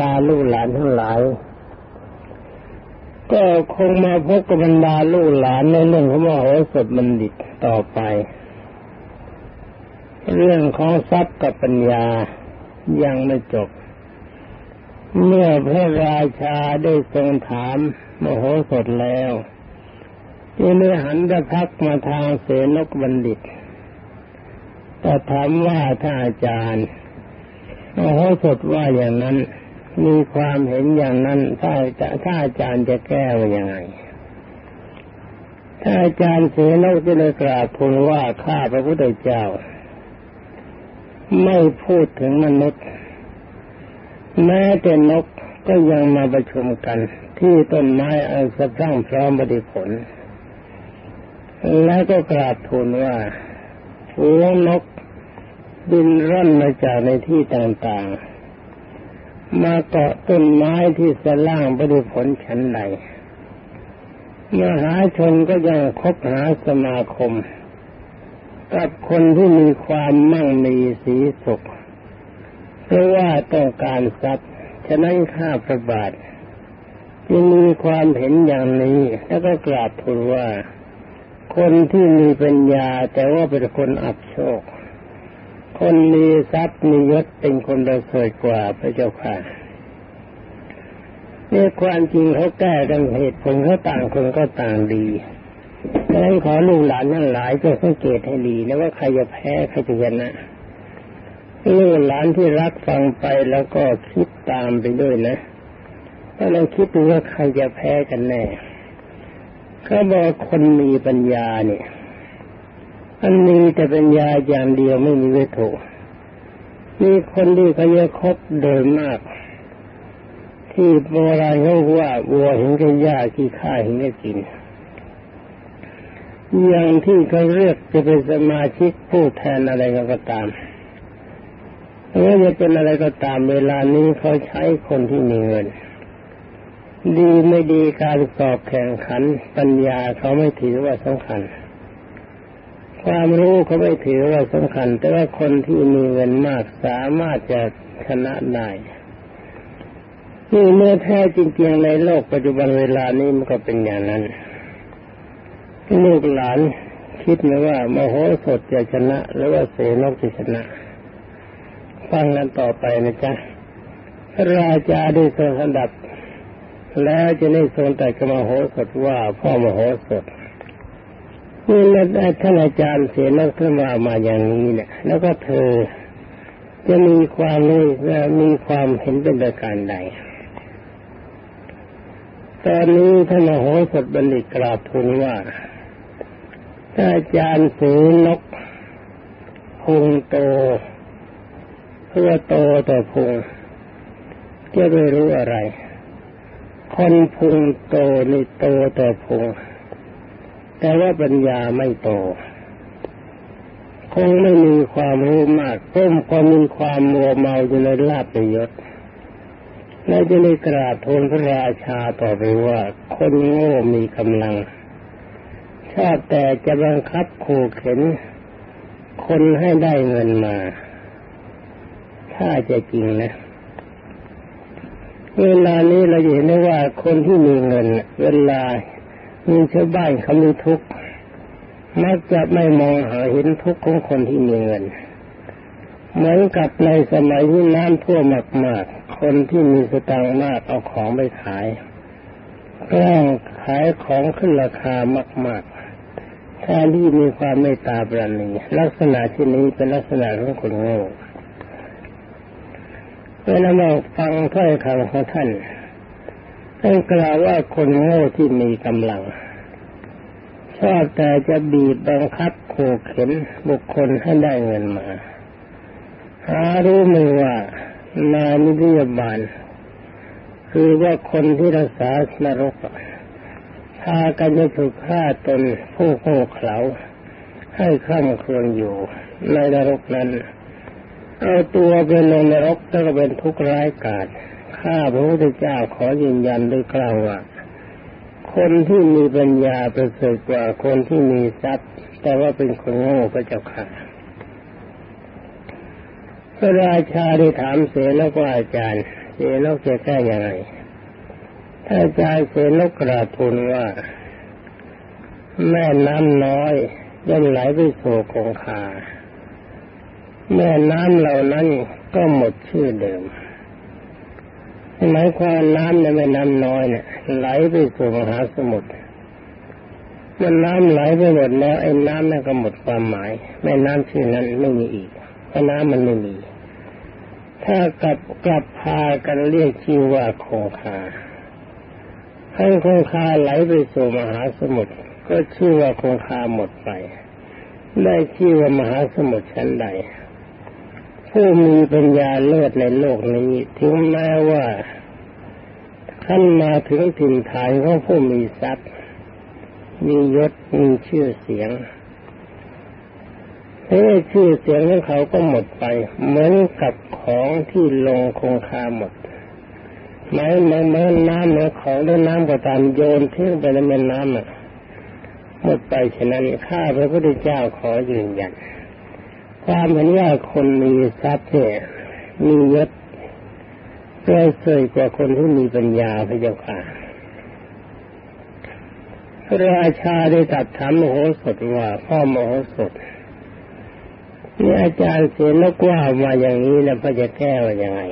ดาลูกหลานทั้งหลาย ก็คงมาพบกับบรรดาลูกหลานในเรื่องของมโหสถบัณฑิตต่อไป เรื่องของทรัพย์กับปัญญายังไม่จบ เมื่อพระราชาได้ทรงถามมโหสถแล้วที่เมื่อหันจะพักมาทางเสนกบัณฑิตแต่ถามว่าถ้าอาจารย์มโหสถว่าอย่างนั้น มีความเห็นอย่างนั้น ถ้าถ้าอาจารย์จะแก้ว่ายังไง ถ้าอาจารย์เสนกจะเลยกราบทูลว่าข้าพระพุทธเจ้า ไม่พูดถึงมนุษย์ แม้แต่นกก็ยังมาประชุมกัน ที่ต้นไม้อันสะพรั่งพร้อมบริผล แล้วก็กราบทูลว่าฝูงนกบินร่อนมาจากในที่ต่างๆ มาเกาะต้นไม้ที่สล่างบริผลชั้นใดมหาชนก็ยังคบหาสมาคม กับคนที่มีความมั่งมีสีสุขเพราะว่าต้องการทรัพย์ฉะนั้นข้าพระบาทจึงมีความเห็นอย่างนี้แล้วก็กราบทูลว่า คนที่มีปัญญาแต่ว่าเป็นคนอับโชค คนมีทรัพย์มียศเป็นคนประเสริฐกว่าพระเจ้าค่ะนี่ความจริงเขาแก้กันเหตุผลเขาต่างคนก็ต่างดีดังนั้นขอลูกหลานทั้งหลายจะสังเกตให้ดีนะว่าใครจะแพ้ใครจะชนะลูกหลานที่รักฟังไปแล้วก็คิดตามไปด้วยนะถ้าเราคิดดูว่าใครจะแพ้กันแน่เขาบอกคนมีปัญญาเนี่ย อันนี้แต่เป็นยาอย่างเดียวไม่มีเวทุมีคนที่เขาเยอะคบโดยมาก ที่โบราณเขาว่าวัวเห็นกันยาที่ข้าเห็นกันกิน อย่างที่เขาเรียกจะเป็นสมาชิกผู้แทนอะไรก็ตามไม่ว่าจะเป็นอะไรก็ตามเวลานี้เขาใช้คนที่มีเงิน ดีไม่ดีการสอบแข่งขันปัญญาเขาไม่ถือว่าสำคัญ ความรู้เขาไม่ถือว่าสำคัญ แต่ว่าคนที่มีเงินมากสามารถจะชนะได้นี่เมื่อแท้จริงๆในโลกปัจจุบันเวลานี้มันก็เป็นอย่างนั้นลูกหลานคิดไหมว่ามโหสถจะชนะ หรือว่าเสนกจะชนะฟังกันต่อไปนะจ๊ะพระราชาได้ทรงสดับ แล้วจะได้ทรงแต่กับมโหสถว่าพ่อมโหสถ นี่แล้วท่านอาจารย์เสียนักท่านว่ามาอย่างนี้เนี่ย แล้วก็เธอจะมีความรู้และมีความเห็นเป็นประการใด ตอนนี้ท่านมโหสถบัณฑิตกราบทูลว่าถ้าอาจารย์สีนกพุงโต เพื่อโตต่อพุงจะไม่รู้อะไร คนพุงโตนี่โตต่อพุง แต่ว่าปัญญาไม่โต คงไม่มีความรู้มากต้มความมีความมัวเมาอยู่ในลาบประยศและจะได้กราบทูลพระราชาต่อไปว่า คนโง่มีกำลังชาติแต่จะบังคับขู่เข็น คนให้ได้เงินมา ถ้าจะจริงนะเวลานี้เราเห็นได้ว่าคนที่มีเงิน เวลา มีชาวบ้านเขามีทุกข์มักจะไม่มองหาเห็นทุกข์ของคนที่มีเงิน เหมือนกับในสมัยที่น้ำท่วมมากๆ คนที่มีสตางค์มากเอาของไปขายแกล้งขายของขึ้นราคามากๆแทนที่มีความเมตตาปราณีลักษณะที่นี้เป็นลักษณะของคนโง่เวลาเราฟังถ้อยคำของท่าน ท่านกล่าวว่าคนโง่ที่มีกำลังชอบแต่จะบีบบังคับขู่เข็นบุคคลให้ได้เงินมาหารู้มือว่านายนิยบาล คือว่าคนที่รักษานรกพากันจะถูกฆ่าตนผู้โง่เขลาให้ข้ามครวญอยู่ในนรกนั้น เอาตัวเป็นลงนรกแล้วก็เป็นทุกข์ร้ายกาจ ข้าพระพุทธเจ้าขอยืนยันด้วยกล่าวว่าคนที่มีปัญญาประเสริฐกว่าคนที่มีทรัพย์ แต่ว่าเป็นคนโง่ก็จะขาดพระราชาได้ถามเสแล้วก็อาจารย์ เสนกจะแก้ยังไงถ้าอาจารย์เสนกกราบทูลว่า แม่น้ำน้อยย่อมไหลไปสู่คงคาแม่น้ำเหล่านั้นก็หมดชื่อเดิม หมายความน้ำในแม่น้ำน้อยเนี่ยไหลไปสู่มหาสมุทรมันน้ำไหลไปหมดแล้วไอ้น้ำนั่นก็หมดความหมายแม่น้ำชื่อนั้นไม่มีอีกเพราะน้ำมันไม่มี ถ้ากลับกลับพากันเรียกชื่อว่าคงคาให้คงคาไหลไปสู่มหาสมุทรก็ชื่อว่าคงคาหมดไป ได้ชื่อว่ามหาสมุทรชั้นใด ผู้มีปัญญาเลิศในโลกนี้ ถึงแม้ว่าท่านมาถึงถิ่นฐานของผู้มีทรัพย์ มียศมีชื่อเสียงแต่ชื่อเสียงของเขาก็หมดไป เหมือนกับของที่ลงคงคาหมดไม้ไม้ไม้น้ำเนื้อของด้วยน้ำก็ตามโยนทิ้งไปในแม่น้ำหมดไปฉะนั้นข้าพระพุทธเจ้าขอยืนยัน ความเห็นว่าคนมีทรัพย์เนี่ยมียศเพื่อเสยกว่าคนที่มีปัญญาพระเจ้าค่ะพระราชาได้ตัดถามมโหสถว่าพ่อมโหสถนี่อาจารย์เสียนกว่ามาอย่างนี้แล้วพระจะแก้ว่ายังไง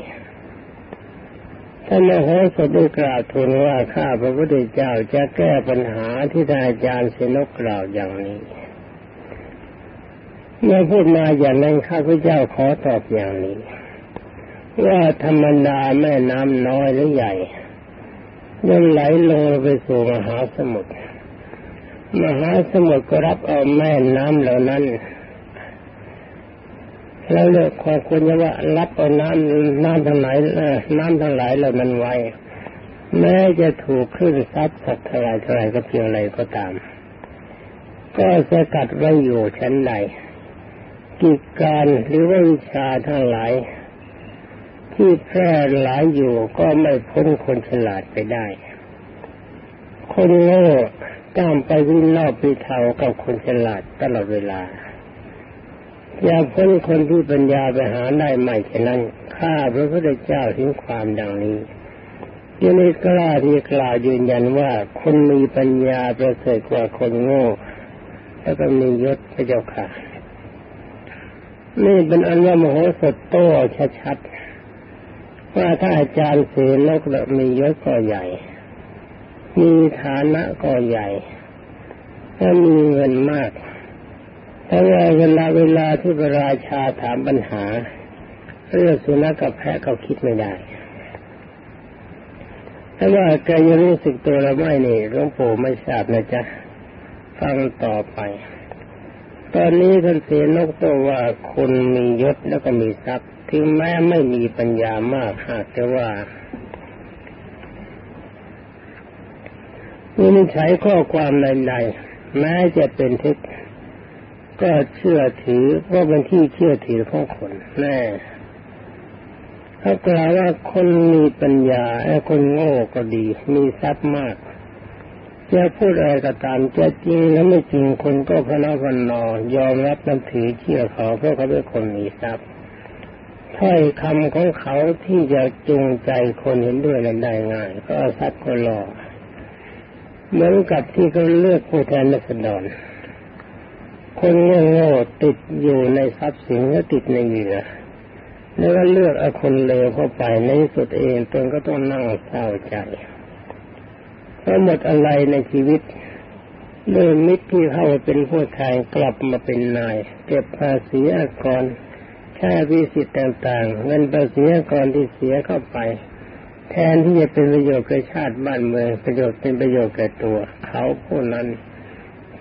ท่านมโหสถได้กล่าวทูลว่าข้าพระพุทธเจ้าจะแก้ปัญหาที่ท่านอาจารย์เสนกกล่าวอย่างนี้ เมื่อพูดมาอย่างนั้นข้าพระเจ้าขอตอบอย่างนี้ ว่าธรรมดาแม่น้ำน้อยหรือใหญ่ย่อมไหลลงไปสู่มหาสมุทรมหาสมุทรก็รับเอาแม่น้ำเหล่านั้น แล้วเลือกความควรจะว่ารับเอาน้ำน้ำทั้งหลายน้ำทั้งหลายเหล่านั้นไว้ แม้จะถูกขึ้นซัดสักเท่าไรเท่าไรก็เพียงไรก็ตาม ก็สกัดไว้อยู่ชั้นใด กิจการหรือว่าวิชาทั้งหลาย ที่แพร่หลายอยู่ก็ไม่พ้นคนฉลาดไปได้ คนโง่ตามไปวิ่งนอกปีเทากับคนฉลาดตลอดเวลาอย่าพ้นคนที่ปัญญาไปหาได้ใหม่ฉะนั้นข้าพระพุทธเจ้าถึงความดังนี้ยังไม่กล้าที่กล่าวยืนยันว่าคนมีปัญญาประเสริฐกว่าคนโง่ แล้วก็มียศพระเจ้าค่ะ นี่เป็นอันว่ามโหสถโตชัดๆว่าถ้าอาจารย์เสนกมียศก็ใหญ่ มีฐานะก็ใหญ่ถ้ามีเงินมากแต่ว่าเวลาเวลาที่พระราชาถามปัญหา เรื่องสุนัขกับแพะเขาคิดไม่ได้แต่ว่าแกยังรู้สึกตัวล้วไม่นี่หลวงปู่ไม่ทราบนะจ๊ะฟังต่อไป ตอนนี้ท่านเสนกตัวว่าคนมียศแล้วก็มีทรัพย์ ถึงแม้ไม่มีปัญญามากหากแต่ว่าวินิจฉัยข้อความใดๆแม้จะเป็นเท็จก็เชื่อถือว่าเป็นที่เชื่อถือของคนแน่ถ้ากล่าวว่าคนมีปัญญาไอ้คนโง่ก็ดี มีทรัพย์มาก จะพูดอะไรก็ตามจะจริงแล้วไม่จริงคนก็พนักพนอยอมรับนับถือเชื่อเขาเพราะเขาเป็นคนมีทรัพย์ถ้อยคำของเขาที่จะจูงใจคนเห็นด้วยนั้นได้ง่าย ก็ทรัพย์ก็รอเหมือนกับที่เขาเลือกผู้แทนรัษฎรคนโง่ๆติดอยู่ในทรัพย์สินและติดในเหยื่อแล้วก็เลือกเอาคนเลวเข้าไปในสุดเองตนก็ต้องนั่งเศร้าใจ เพราะหมดอะไรในชีวิตเรื่องมิตรที่เข้าเป็นผู้แทนกลับมาเป็นนาย เก็บภาษีอากรค่วิสิตต่างๆ เงินภาษีอากรที่เสียเข้าไป แทนที่จะเป็นประโยชน์แก่ชาติบ้านเมืองประโยชน์เป็นประโยชน์แก่ตัว เขาผู้นั้น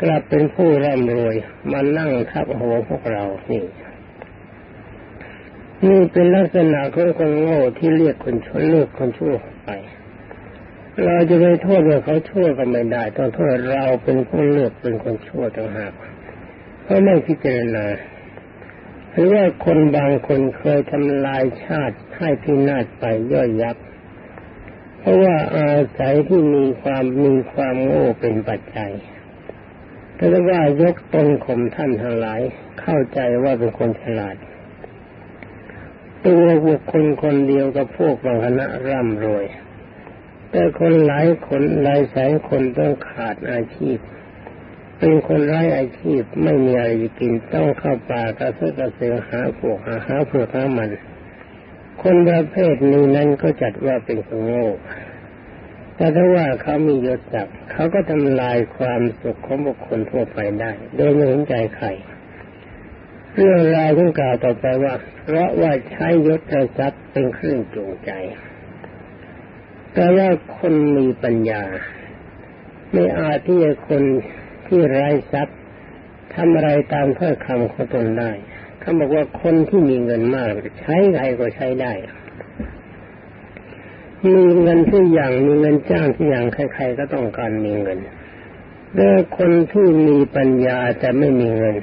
กลับเป็นผู้ร่ำรวยมานั่งทับหัวพวกเรานี่นี่เป็นลักษณะของคนโง่ที่เรียกคนชั่วเลือกคนชั่วไป เราจะไปโทษว่าเขาชั่วก็ไม่ได้ ต้องโทษเราเป็นผู้เลือกเป็นคนชั่วต่างหากเพราะไม่พิจารณาหรือว่าคนบางคนเคยทำลายชาติให้พินาศไปย่อยยับ เพราะว่าอาศัยที่มีความมีความโง่เป็นปัจจัยแต่ว่ายกตนข่มท่านทั้งหลาย เข้าใจว่าเป็นคนฉลาด ตัวบุคคลคนเดียวกับพวกบางคณะร่ำรวย แต่คนหลายคนหลายแสนคนต้องขาดอาชีพ เป็นคนไร้อาชีพไม่มีอะไรจะกินต้องเข้าป่ากระเซาะกระเสือหาพวกหาหาเผือกหามัน คนประเภทนี้นั้นก็จัดว่าเป็นคนโง่แต่ถ้าว่าเขามียศศักดิ์เขาก็ทำลายความสุขของบุคคลทั่วไปได้ โดยไม่เห็นใจใครเรื่องราวที่กล่าวต่อไปว่า เพราะว่าใช้ยศทรัพย์เป็นเครื่องจูงใจ แต่ว่าคนมีปัญญา ไม่อาจที่จะคนที่ไร้ทรัพย์ทำอะไรตามถ้อยคำของตนได้เขาบอกว่าคนที่มีเงินมากใช้ใครก็ใช้ได้ มีเงินทุกอย่างมีเงินจ้างทุกอย่างใคร ๆ ก็ต้องการมีเงินเรื่คนที่มีปัญญาแต่ไม่มีเงิน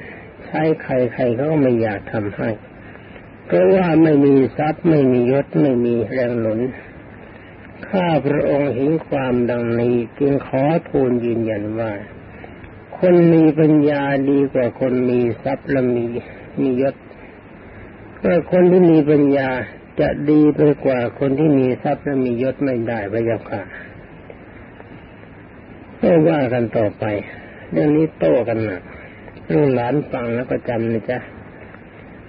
ใช้ใครๆเขาก็ไม่อยากทำให้เพราะว่าไม่มีทรัพย์ไม่มียศไม่มีแรงหนุน ข้าพระองค์เห็นความดังนี้จึงขอทูลยืนยันว่า คนมีปัญญาดีกว่าคนมีทรัพย์และมีมียศเพราะคนที่มีปัญญาจะดีไปกว่าคนที่มีทรัพย์และมียศไม่ได้พระยาค่ะก็ว่ากันต่อไป เรื่องนี้โต้กันหนักลูกหลานฟังแล้วก็จำนะจ๊ะ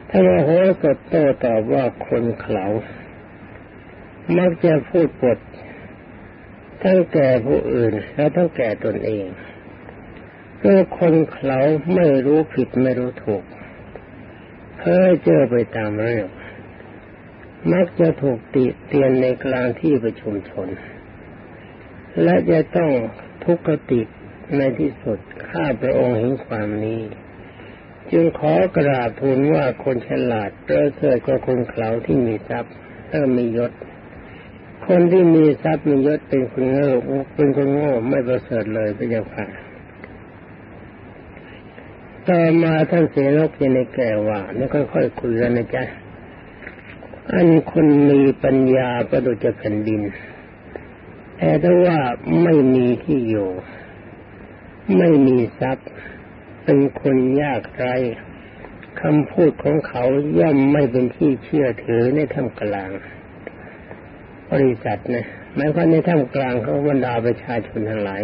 ถ้าว่าโหสดโต้ตอบว่าคนเขา มักจะพูดปดทั้งแก่ผู้อื่น แล้วทั้งแก่ตนเองเมื่อคนเขาไม่รู้ผิดไม่รู้ถูกเพ้อเจอไปตามเรื่อง มักจะถูกติเตียนในกลางที่ประชุมชน และจะต้องทุกขติในที่สุดข้าพระองค์เห็นความนี้ จึงขอกราบทูลว่าคนฉลาดเประเสริฐกว่าคนเขาที่มีทรัพย์และมียศ คนที่มีทรัพย์มียศเป็นคนโง่เป็นคนโง่ไม่ประเสริฐเลยพระเจ้าค่ะต่อมาท่านเสนกยังในแก่ว่านี่ค่อยๆคุยกันนะจ๊ะอันคนมีปัญญาประดุจแผ่นดิน แต่ถ้าว่าไม่มีที่อยู่ ไม่มีทรัพย์ เป็นคนยากไรคำพูดของเขาย่อมไม่เป็นที่เชื่อถือในท่ามกลาง บริษัทนะหมายความในท่ามกลางเขาบรรดาประชาชนทั้งหลาย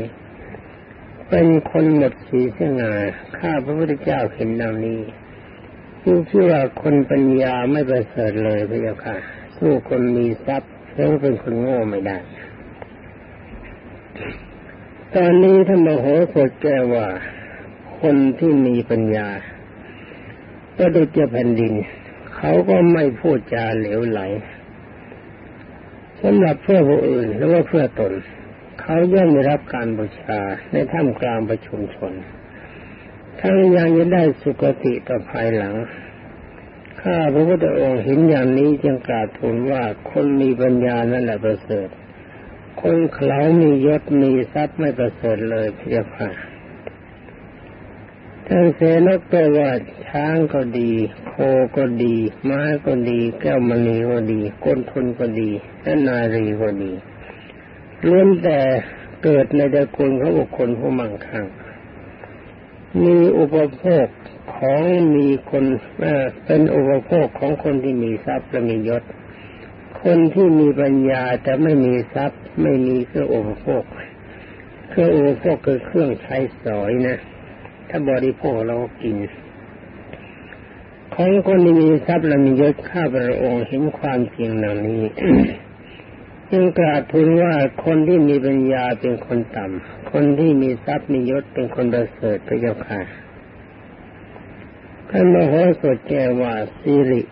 เป็นคนหมดสีเสง่าข้าพระพุทธเจ้าเห็นดังนี้ผู้ชื่อว่าคนปัญญาไม่ประเสริฐเลยพระเจ้าค่ะสู้คนมีทรัพย์แล้วเป็นคนโง่ไม่ได้ ตอนนี้ท่านมโหสถแก้ว่าคนที่มีปัญญาก็ดูจะแผ่นดิน เขาก็ไม่พูดจาเหลวไหล สำหรับเพื่อผู้อื่นหรือว่าเพื่อตน เขาย่อมได้รับการบูชาในท่ามกลางประชุมชนทั้งยังจะได้สุคติต่อภายหลัง ข้าพระพุทธองค์เห็นอย่างนี้จึงกราบทูลว่าคนมีปัญญานั่นแหละประเสริฐ คนเขามียศมีทรัพย์ไม่ประเสริฐเลยพี่ยค่ะ ท่านเสนกก็ว่าช้างก็ดี โคก็ดีม้าก็ดีแก้วมณีก็ดีก้นทุนก็ดีและนารีก็ดีล้วนแต่เกิดในตระกูลของบุคคลผู้มั่งคั่งมีอุปโภคของมีคนเป็นอุปโภคของคนที่มีทรัพย์และมียศ คนที่มีปัญญาแต่ไม่มีทรัพย์ ไม่มีเครื่องอุปโภคเครื่องอุปโภคคือเครื่องใช้สอยนะ ถ้าบริโภคเรากินของคนที่มีทรัพย์และมียศข้าพระองค์เห็นความจริงเหล่านี้จึงกราบทูลว่าคนที่มีปัญญาเป็นคนต่ำ คนที่มีทรัพย์มียศเป็นคนประเสริฐพระเจ้าค่ะท่านมโหสถแก้ว่าสิริ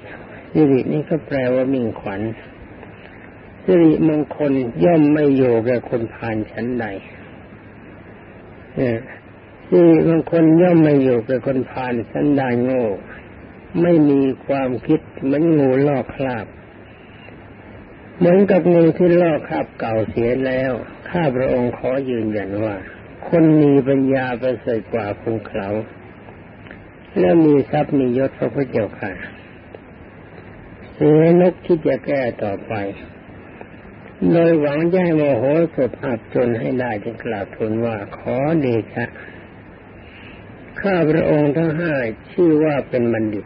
สิรินี่ก็แปลว่ามิ่งขวัญสิริมงคลย่อมไม่อยู่แก่คนผ่านชั้นใด สิริมงคลย่อมไม่อยู่แก่คนผ่านชั้นใดโง่ ไม่มีความคิดเหมือนงูลอกคราบ เหมือนกับงูที่ลอกคราบเก่าเสียแล้ว ข้าพระองค์ขอยืนยันว่า คนมีปัญญาประเสริฐกว่าคนเขาและมีทรัพย์มียศพระพุทธเจ้าค่ะเสือนกที่จะแก้ต่อไป โดยหวังจะให้โมโหสดอับจนให้ได้จึงกล่าวทูลว่าขอเดชะ ข้าพระองค์ทั้งห้าชื่อว่าเป็นบัณฑิต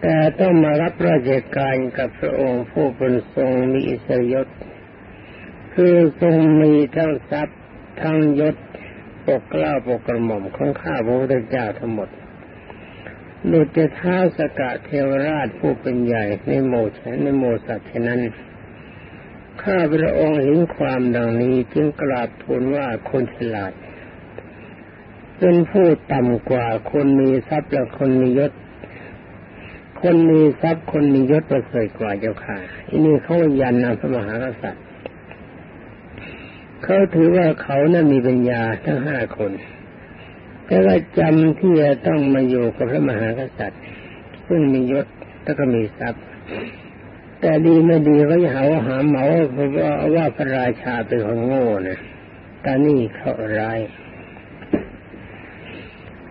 แต่ต้องมารับราชการกับพระองค์ผู้เป็นทรงมีอิสริยศ คือทรงมีทั้งทรัพย์ทั้งยศปกเกล้าปกกระหม่อมของข้าพระพุทธเจ้าทั้งหมดหลุดจะเท้าสกะเทวราชผู้เป็นใหญ่ในโมชในโมสัตว์ฉะนั้น ข้าพระองค์เห็นความดังนี้จึงกราบทูลว่าคนฉลาด เป็นผู้ต่ำกว่าคนมีทรัพย์และคนมียศ คนมีทรัพย์คนมียศประเสริฐกว่าเจ้าค่ะอันนี้เขายันนะพระมหากษัตริย์เขาถือว่าเขานะ่ะมีปัญญาทั้งห้าคน แต่ว่าจำที่จะต้องมาอยู่กับพระมหากษัตริย์ ซึ่งมียศแล้วก็มีทรัพย์ แต่ดีไม่ดีก็จะหาว่าหาเหมาเพราะว่าว่าพระราชาเป็นคนโง่นะแต่นี่เขาร้าย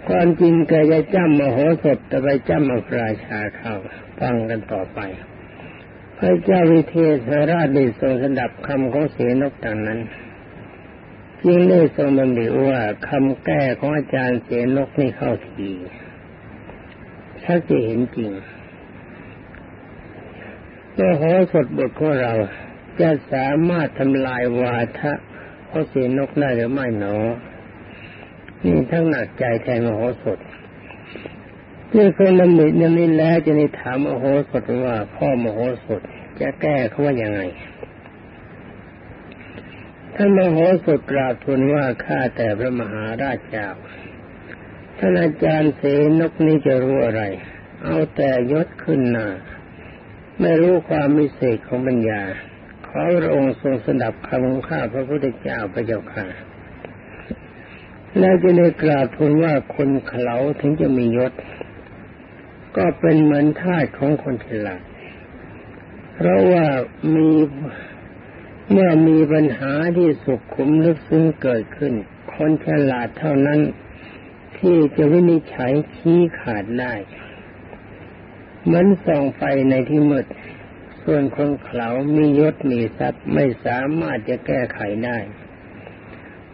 ความจริงแกจะจ้ำมโหสถแต่ไปจำมาพระราชาเข้าฟังกันต่อไป พระเจ้าวิเทศราชได้ทรงสดับคำของเสนกดังนั้นยิ่งได้ทรงบัญญัติว่าคำแก้ของอาจารย์เสนกนี่เข้าทีชัดจะเห็นจริงเมื่อหสดบทของเราจะสามารถทำลายวาทะของเสนกได้หรือไม่หนอ นี่ทั้งหนักใจแทนมโหสถที่คนดำริยังนี้แล้วจะนี่ถามมโหสถว่าพ่อมโหสถจะแก้เขาว่ายังไงท่านมโหสถกราบทูลว่าข้าแต่พระมหาราชเจ้าท่านอาจารย์เสนกนี้จะรู้อะไร เอาแต่ยศขึ้นหน้าไม่รู้ความมิเศษของปัญญาขอพระองค์ทรงสดับคำของข้าพระพุทธเจ้าพระเจ้าค่ะ แล้วจะได้กราบทูลว่าคนเขาถึงจะมียศ ก็เป็นเหมือนทาสของคนฉลาดเพราะว่ามีเมื่อมีปัญหาที่สุขขุมลึกซึ้งเกิดขึ้น คนฉลาดเท่านั้น ที่จะวินิจฉัยชี้ขาดได้เหมือนส่องไฟในที่มืดส่วนคนเขามียศมีทรัพย์ไม่สามารถจะแก้ไขได้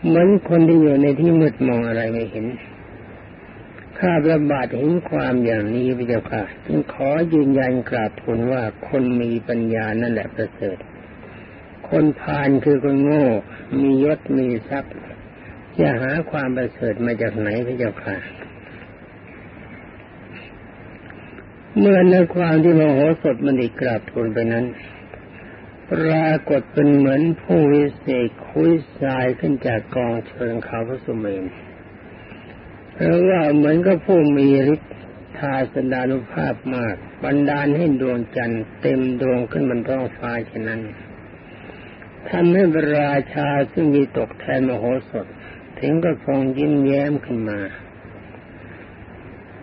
เหมือนคนที่อยู่ในที่มืดมองอะไรไม่เห็น ข้าประบาทเห็นความอย่างนี้พระเจ้าค่ะ จึงขอยืนยันกราบทูลว่าคนมีปัญญานั่นแหละประเสริฐ คนพาลคือคนโง่ มียศมีทรัพย์จะหาความประเสริฐมาจากไหนพระเจ้าค่ะ เมื่อในความที่มโหสถมันได้กราบทูลไปนั้น ปรากฏเป็นเหมือนผู้วิเศษคุยทรายขึ้นจากกองเชิงเขาพระสุเมนเพราะว่าเหมือนกับผู้มีฤทธิ์ทาสดานุภาพมาก บันดาลให้ดวงจันทร์เต็มดวงขึ้นบนท้องฟ้าเช่นนั้นทำให้พระราชาซึ่งมีตกแทนมโหสถ ถึงก็ทรงยิ้มแย้มขึ้นมา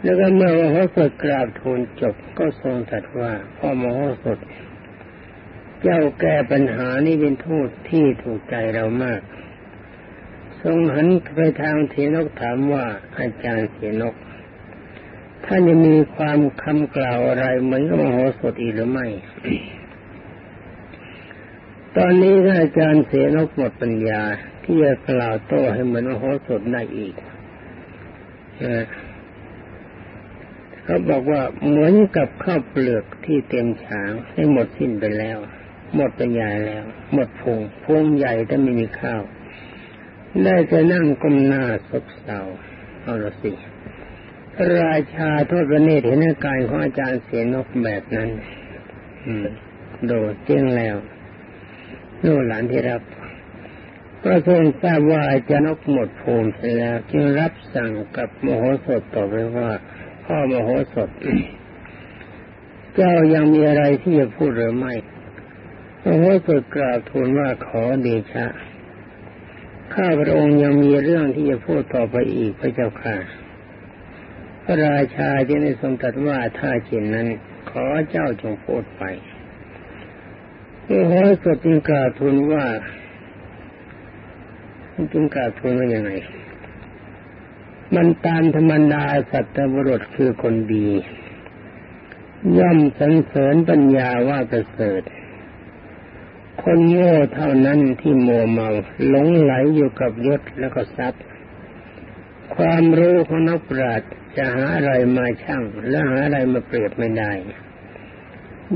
แล้วก็เมื่อมโหสถกราบทูลจบก็ทรงตรัสว่าพ่อมโหสถ เจ้าแก้ปัญหานี้เป็นทูตที่ถูกใจเรามาก ทรงหันไปทางเทนกถามว่าอาจารย์เทนกท่านจะมีความคำกล่าวอะไรเหมือนกับมโหสถอีกหรือไม่ ตอนนี้ท่านอาจารย์เสนกหมดปัญญา ที่จะกล่าวโต้ให้เหมือนมโหสดได้อีกเขาบอกว่าเหมือนกับข้าวเปลือกที่เต็มฉางให้หมดสิ้นไปแล้ว หมดปัญญาแล้ว หมดพงพงใหญ่แต่ไม่มีข้าว ได้จะนั่งก้มหน้าซบเศร้าเอาละสิราชาโทษประเนตรเห็นอาการของอาจารย์เสียนกแบบนั้น อืม โดดเจ้งแล้วลูกหลานที่รับพระทรงทราบว่าอาจารย์นกหมดภูมิเสร็จแล้วจึงรับสั่งกับมโหสถต่อไปว่า พ่อมโหสถ เจ้ายังมีอะไรที่จะพูดหรือไม่ มโหสถกราบทูลว่าขอเดชะ ข้าพระองค์ยังมีเรื่องที่จะพูดต่อไปอีกพระเจ้าค่ะ พระราชาจึงได้ทรงตรัสว่าถ้าเช่นนั้น ขอเจ้าจงพูดไปพระโหสถจึงกล่าวทูลว่าจึงกล่าวทูลว่ายังไง มันตามธรรมดาสัตว์บรุษคือคนดี ย่อมสรรเสริญปัญญาว่าประเสริฐ คนโง่เท่านั้นที่โมเมาหลงไหลอยู่กับยศแล้วก็ทรัพย์ ความรู้ของนักปราชญ์จะหาอะไรมาชั่งและหาอะไรมาเปรียบไม่ได้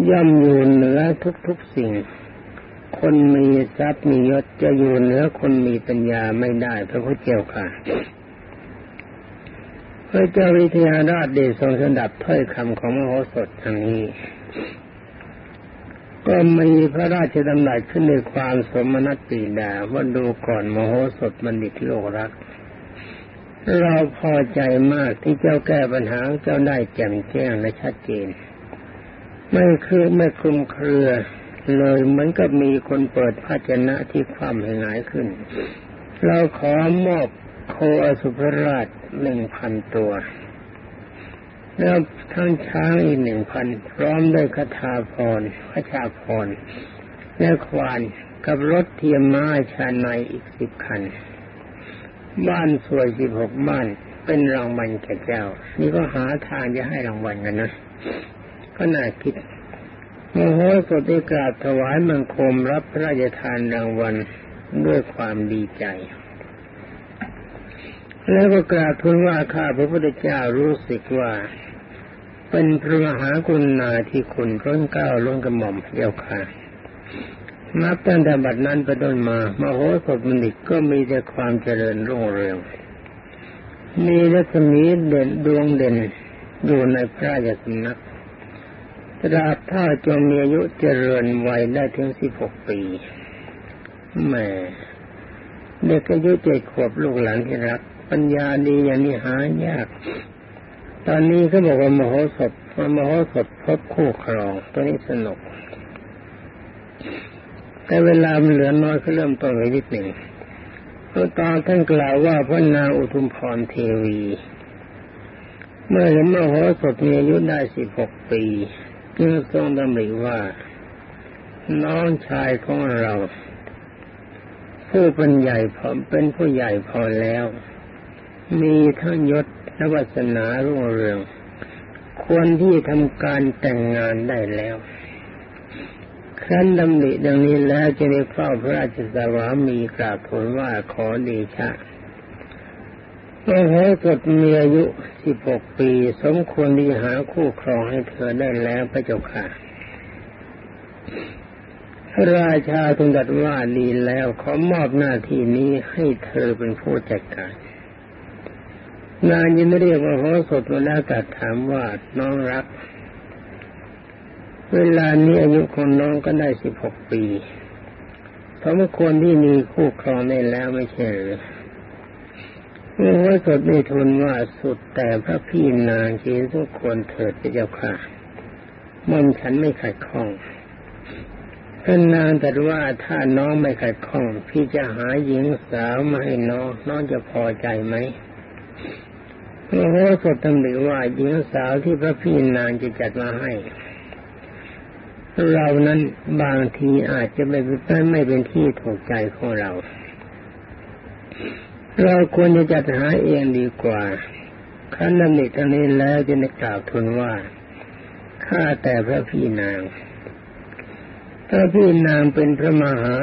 ย่อมอยู่เหนือทุกๆสิ่ง คนมีทรัพย์มียศจะอยู่เหนือคนมีปัญญาไม่ได้พระพุทธเจ้าค่ะพระเจ้าวิทยาราชเดชทรงสดับถ้อยคำของมโหสถทางนี้ ก็มีพระราชดำรัสขึ้นในความสมนัตตีดาว่าดูก่อนมโหสถบัณฑิตโลกรัก เราพอใจมากที่เจ้าแก้ปัญหาเจ้าได้แจ่มแจ้งและชัดเจน ไม่คือไม่คลุมเครือเลยเหมือนกับมีคนเปิดภาชนะที่ความหายขึ้น เราขอมอบโคอสุภราชหนึ่งพันตัว แล้วทั้งช้างอีกหนึ่งพันพร้อมด้วยคาถาพรพระชาพรและควานกับรถเทียมม้าชาในอีกสิบคัน บ้านสวยสิบหกบ้าน เป็นรางวัลแก่เจ้า นี่ก็หาทางจะให้รางวัลกันนะ ก็น่าคิดโมโหสดได้กราบถวายมังคมรับพระราชทานรางวัลด้วยความดีใจ แล้วก็กราบทูลว่าข้าพระพุทธเจ้ารู้สึกว่า เป็นพระมหากุณาที่คุณร้นเก้าล้นกระหม่อมเดียวค่ะนับตั้งแต่บัดนั้นไปต้นมา มโหสถบัณฑิตก็มีแต่ความเจริญรุ่งเรือง มีรัศมีเด่นดวงเด่นอยู่ในพระราสำนักตราบถ้าจงมีอายุเจริญวัยได้ถึงสิบหกปีแม่เด็กอายุเจ็ดขวบลูกหลานที่รัก ปัญญาดีอย่างนี้หายาก ตอนนี้เขาบอกว่ามโหสถมโหสถพบคู่ครองตัวนี้สนุก แต่เวลามันเหลือน้อยก็เริ่มต้นไปนิดหนึ่งพระตาท่านกล่าวว่าพระนางอุทุมพรเทวี เมื่อเห็นมโหสถมีอายุได้สิบหกปีจึงทรงดำริว่า น้องชายของเรา ผู้เป็นใหญ่พอเป็นผู้ใหญ่พอแล้ว มีทั้งยศและวาสนารุ่งเรือง ควรที่ทำการแต่งงานได้แล้วครั้นดำริดังนี้แล้วจะได้เฝ้าพระราชสวามีกราบทูลว่าขอเดชะเมื่อโหสดมีอายุสิบหกปี สมควรที่หาคู่ครองให้เธอได้แล้วพระเจ้าค่ะราชาทูลตัดว่าดีแล้วขอมอบหน้าที่นี้ให้เธอเป็นผู้จัดการ นางยินเรียกว่าโหสดมาแล้วกัดถามว่าน้องรัก เวลานี้อายุของน้องก็ได้สิบหกปีสมควรที่มีคู่ครองได้แล้วไม่ใช่หรือเมื่อโหสดได้ทูลว่าสุดแต่พระพี่นางเีทุกคนเถิดเจ้าค่ะม่อมฉันไม่ขัดข้องท่านนางแต่ว่าถ้าน้องไม่ขัดข้อง พี่จะหาหญิงสาวมาให้น้องน้องจะพอใจไหม พระโหสถตำหนิว่าหญิงสาวที่พระพี่นางจะจัดมาให้ เรานั้นบางทีอาจจะไม่ไม่เป็นที่ถูกใจของเรา เราควรจะจัดหาเองดีกว่าขั้นนั้นนี้นี้แล้วจะได้กล่าวทูลว่าข้าแต่พระพี่นาง พระพี่นางเป็นพระมหา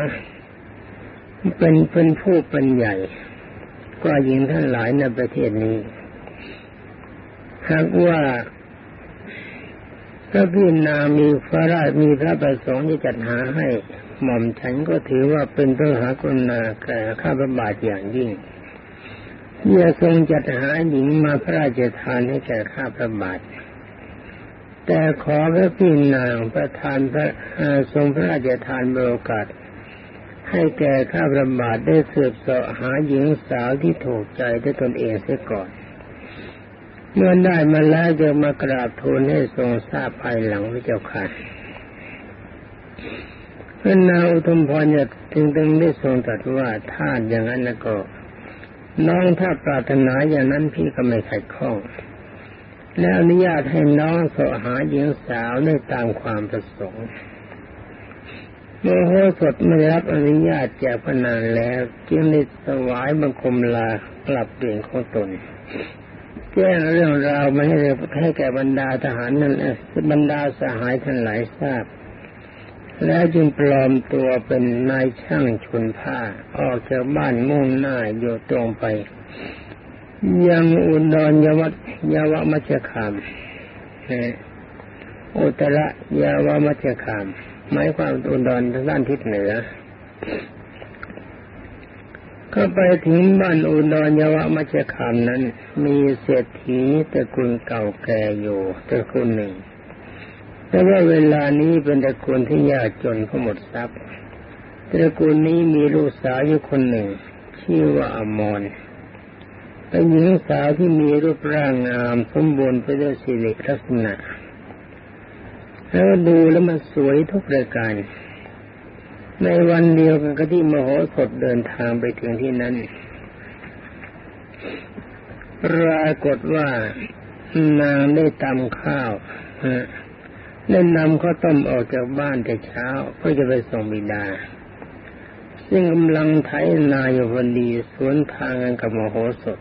เป็นเป็นผู้เป็นใหญ่กว่าหญิงท่านหลายในประเทศนี้ หากว่าพระพี่นามีพระราชมีพระประสงค์ที่จัดหาให้หม่อมฉันก็ถือว่าเป็นพระหากรุณาแก่ข้าพระบาทอย่างยิ่งเมื่อทรงจัดหาหญิงมาพระราชทานให้แก่ข้าพระบาทแต่ขอพระพี่นางประทานพระทรงพระราชทานโอกาสให้แก่ข้าพระบาทได้สืบเสาะหาหญิงสาวที่ถูกใจด้วยตนเองเสียก่อน เมื่อได้มาแล้วจะมากราบทูลให้ทรงทราบภายหลังพระเจ้าค่ะพระนางอุทมพรเนี่ยถึงตึงได้ทรงตรัสว่าถ้าอย่างนั้นแล้วก็ น้องถ้าปรารถนาอย่างนั้นพี่ก็ไม่ขัดข้อง และอนุญาตให้น้องสหาหญิงสาวได้ตามความประสงค์เมื่อโหสดไม่รับอนุญาตจากพนานแล้ว จึงได้สวายบังคมลากลับเปลี่ยนของตน แจ้เรื่องราวมาให้ให้แก่บรรดาทหารนั่นเองบรรดาสหายท่านหลายทราบ แล้วจึงปลอมตัวเป็นนายช่างชุนผ้า ออกจากบ้านมุ่งหน้าอยู่ตรงไป ยังอุดรยวัตยาวมัจคามอุตระยาวมัจคามหมายความอุดรทางด้านทิศเหนือ ก็ไปถึงบ้านอุดรยวะมัจคามนั้น มีเศรษฐีตระกูลเก่าแก่อยู่ตระกูลหนึ่ง แต่ว่าเวลานี้เป็นตระกูลที่ยากจนเขาหมดทรัพย์ตระกูลนี้มีลูกสาวอยู่คนหนึ่ง ชื่อว่าอมรเป็นหญิงสาวที่มีรูปร่างงามสมบูรณ์ไปด้วยสิริลักษณะแล้วดูแล้วมันสวยทุกปรายการ ในวันเดียวกันก็ที่มโหสถเดินทางไปถึงที่นั้นปรากฏว่านางได้ตำข้าวได้นำข้าวต้มออกจากบ้านแต่เช้าเพื่อจะไปส่งบิดา ซึ่งกำลังไถนาอยู่พอดีสวนทางกันกับมโหสถ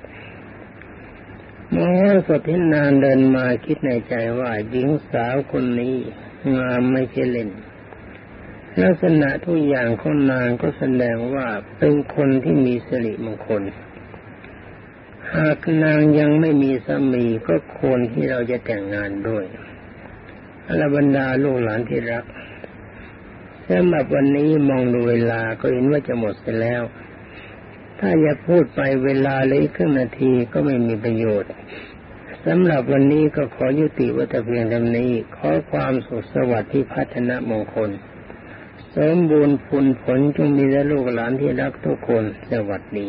มโหสถที่นานเดินมาคิดในใจว่าหญิงสาวคนนี้งามไม่ใช่เล่น ลักษณะทุกอย่างของนางก็แสดงว่าเป็นคนที่มีสิริมงคล หากนางยังไม่มีสามีก็ควรที่เราจะแต่งงานด้วยอรบรรดาลูกหลานที่รักสำหรับวันนี้มองดูเวลาก็เห็นว่าจะหมดไปแล้ว ถ้าอย่าพูดไปเวลาเลยครึ่งนาทีก็ไม่มีประโยชน์สำหรับวันนี้ก็ขอยุติวัตเพียงเท่านี้ ขอความสุขสวัสดิ์ที่พัฒนามงคล สมบูรณ์ผลผลจงมีและลูกหลานที่รักทุกคนสวัสดี